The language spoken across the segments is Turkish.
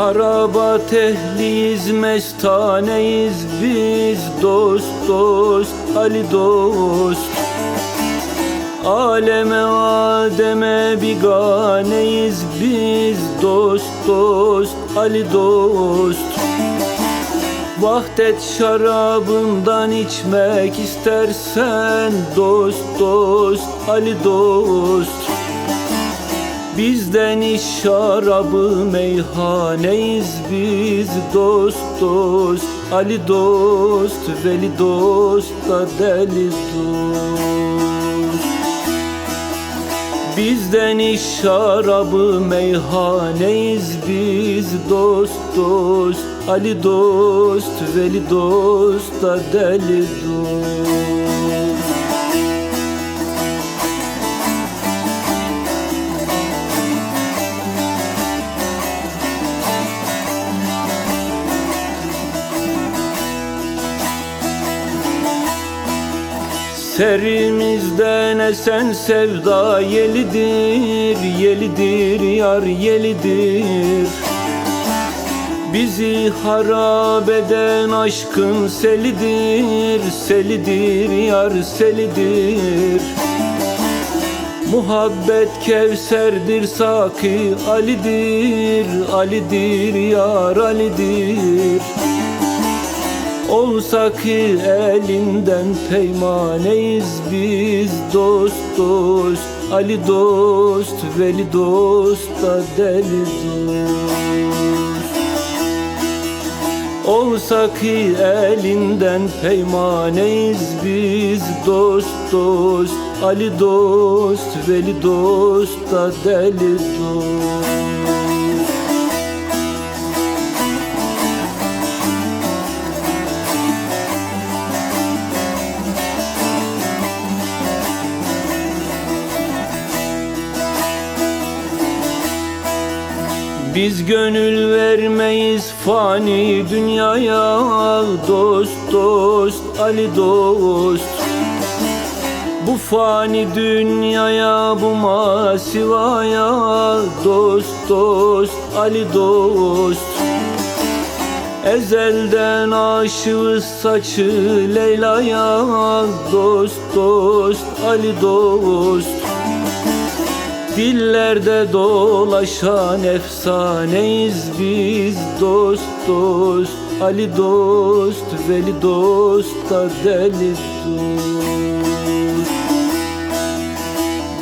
Harabat ehliyiz, mestaneyiz biz Dost dost, Ali dost. Aleme Adem'e biganeyiz biz Dost dost, Ali dost. Vahdet şarabından içmek istersen Dost dost, Ali dost Bizden iş şarabı meyhaneyiz biz Dost dost, Ali dost, Veli dost da deli dost. Bizden iş şarabı meyhaneyiz biz Dost dost, Ali dost, Veli dost da deli dost Serimizden esen sevda yelidir, yelidir yar yelidir. Bizi harap eden aşkın selidir, selidir yar selidir. Muhabbet Kevser'dir Saki Ali'dir, Ali'dir yar Ali'dir Olsa ki elinden peymaneyiz biz dost dost Ali dost, Veli dost da deli dost. Olsa ki elinden peymaneyiz biz dost dost Ali dost, Veli dost da deli dost Biz gönül vermeyiz fani dünyaya Dost dost Ali dost. Bu fani dünyaya bu masivaya Dost dost Ali dost. Ezelden aşığız saçı Leyla'ya Dost dost Ali dost Dillerde dolaşan efsaneyiz biz Dost dost. Ali dost Veli dost da deli dost.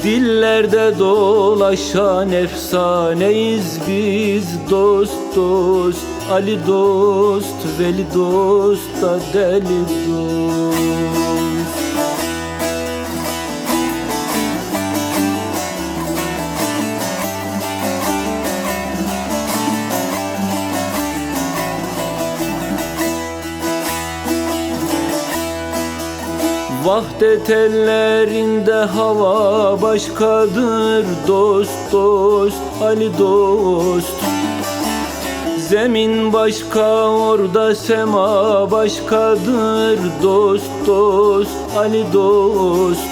Dillerde dolaşan efsaneyiz biz Dost dost. Ali dost Veli dost da deli dost Vahdet ellerinde hava başkadır Dost dost Ali dost. Zemin başka orada sema başkadır Dost dost Ali dost.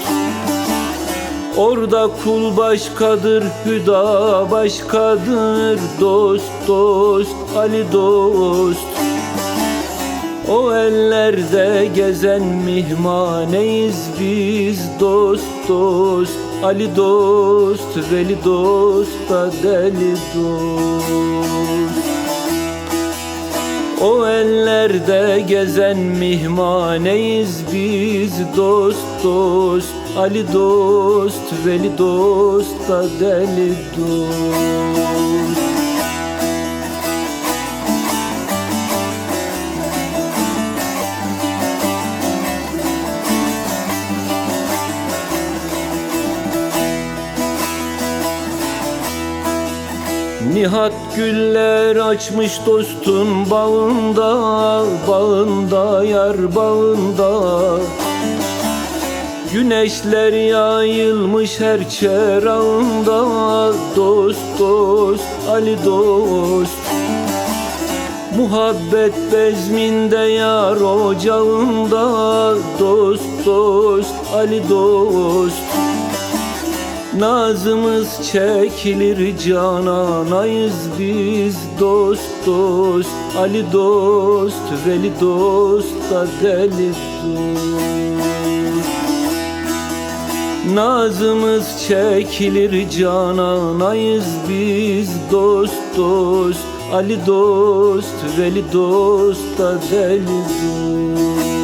Orada kul başkadır hüda başkadır Dost dost Ali dost o ellerde gezen mihmaneyiz biz dost dost. Ali dost, Veli dost da deli dost. O ellerde gezen mihmaneyiz biz dost dost. Ali dost, Veli dost da deli dost Nihat güller açmış dostun bağında Bağında yar bağında. Güneşler yayılmış her çerağında Dost dost Ali dost. Muhabbet bezminde yar ocağında Dost dost Ali dost Nazımız çekilir cananayız biz dost dost Ali dost Veli dost da deli dost. Nazımız çekilir cananayız biz dost dost Ali dost Veli dost da deli dost